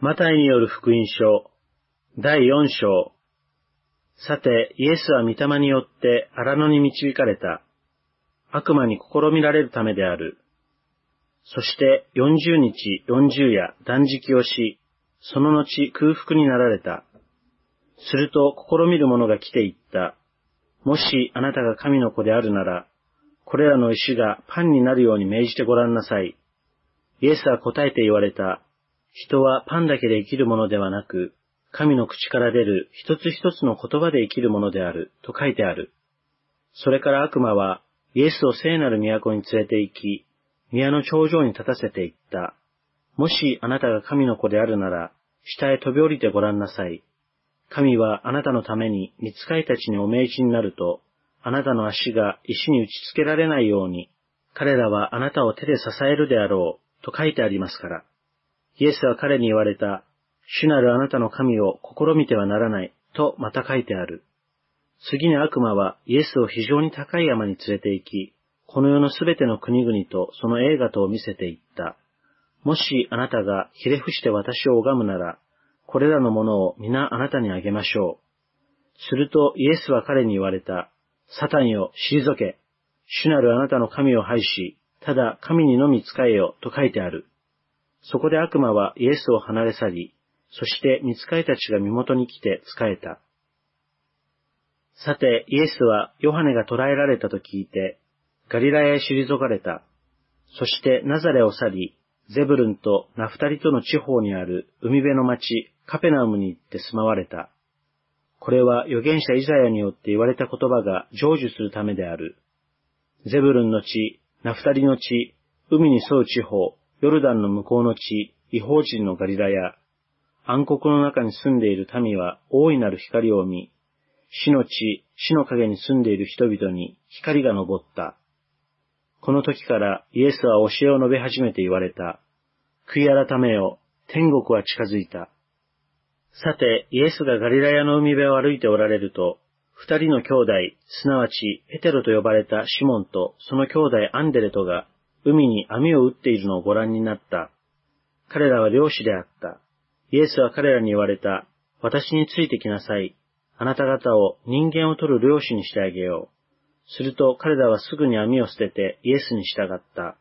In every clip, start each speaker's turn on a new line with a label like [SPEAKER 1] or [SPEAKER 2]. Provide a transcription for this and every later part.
[SPEAKER 1] マタイによる福音書、第4章。さて、イエスは御霊によって荒野に導かれた。悪魔に試みられるためである。そして40日40夜断食をし、その後空腹になられた。すると試みる者が来て言った。もしあなたが神の子であるなら、これらの石がパンになるように命じてごらんなさい。イエスは答えて言われた。人はパンだけで生きるものではなく、神の口から出る一つ一つの言葉で生きるものである、と書いてある。それから悪魔は、イエスを聖なる都に連れて行き、宮の頂上に立たせて言った。もしあなたが神の子であるなら、下へ飛び降りてごらんなさい。神はあなたのために見つかいたちにお命じになると、あなたの足が石に打ちつけられないように、彼らはあなたを手で支えるであろう、と書いてありますから。イエスは彼に言われた、主なるあなたの神を試みてはならない、とまた書いてある。次に悪魔はイエスを非常に高い山に連れて行き、この世のすべての国々とその映画とを見せていった。もしあなたがひれ伏して私を拝むなら、これらのものを皆あなたにあげましょう。するとイエスは彼に言われた。サタンよ、退け。主なるあなたの神を拝し、ただ神にのみ仕えよ、と書いてある。そこで悪魔はイエスを離れ去り、そして見つかいたちが身元に来て仕えた。さて、イエスはヨハネが捕らえられたと聞いて、ガリラヤへ退かれた。そしてナザレを去り、ゼブルンとナフタリとの地方にある海辺の町、カペナウムに行って住まわれた。これは預言者イザヤによって言われた言葉が成就するためである。ゼブルンの地、ナフタリの地、海に沿う地方、ヨルダンの向こうの地、違法人のガリラヤ、暗黒の中に住んでいる民は大いなる光を見、死の地、死の影に住んでいる人々に光が昇った。この時からイエスは教えを述べ始めて言われた。悔い改めよ、天国は近づいた。さて、イエスがガリラヤの海辺を歩いておられると、二人の兄弟、すなわちペテロと呼ばれたシモンとその兄弟アンデレトが海に網を打っているのをご覧になった。彼らは漁師であった。イエスは彼らに言われた。私についてきなさい。あなた方を人間を取る漁師にしてあげよう。すると彼らはすぐに網を捨ててイエスに従った。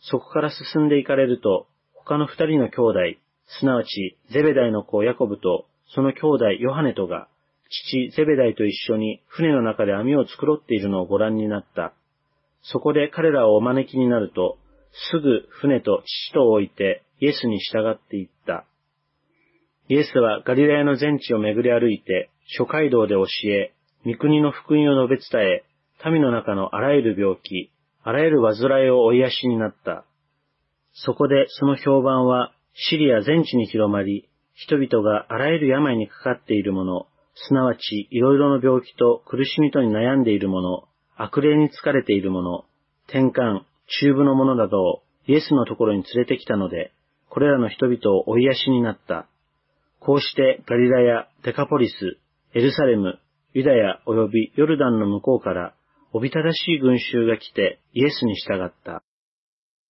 [SPEAKER 1] そこから進んで行かれると、他の二人の兄弟、すなわちゼベダイの子ヤコブとその兄弟ヨハネとが、父ゼベダイと一緒に船の中で網を繕っているのをご覧になった。そこで彼らをお招きになると、すぐ船と父と置いてイエスに従っていった。イエスはガリラヤの全地を巡り歩いて、諸街道で教え、御国の福音を述べ伝え、民の中のあらゆる病気、あらゆる煩いを追いやしになった。そこでその評判はシリア全地に広まり、人々があらゆる病にかかっている者、すなわちいろいろな病気と苦しみとに悩んでいる者、悪霊に疲れている者、転換、中部の者などをイエスのところに連れてきたので、これらの人々を追いやしになった。こうしてガリラやデカポリス、エルサレム、ユダヤ及びヨルダンの向こうから、おびただしい群衆が来てイエスに従った。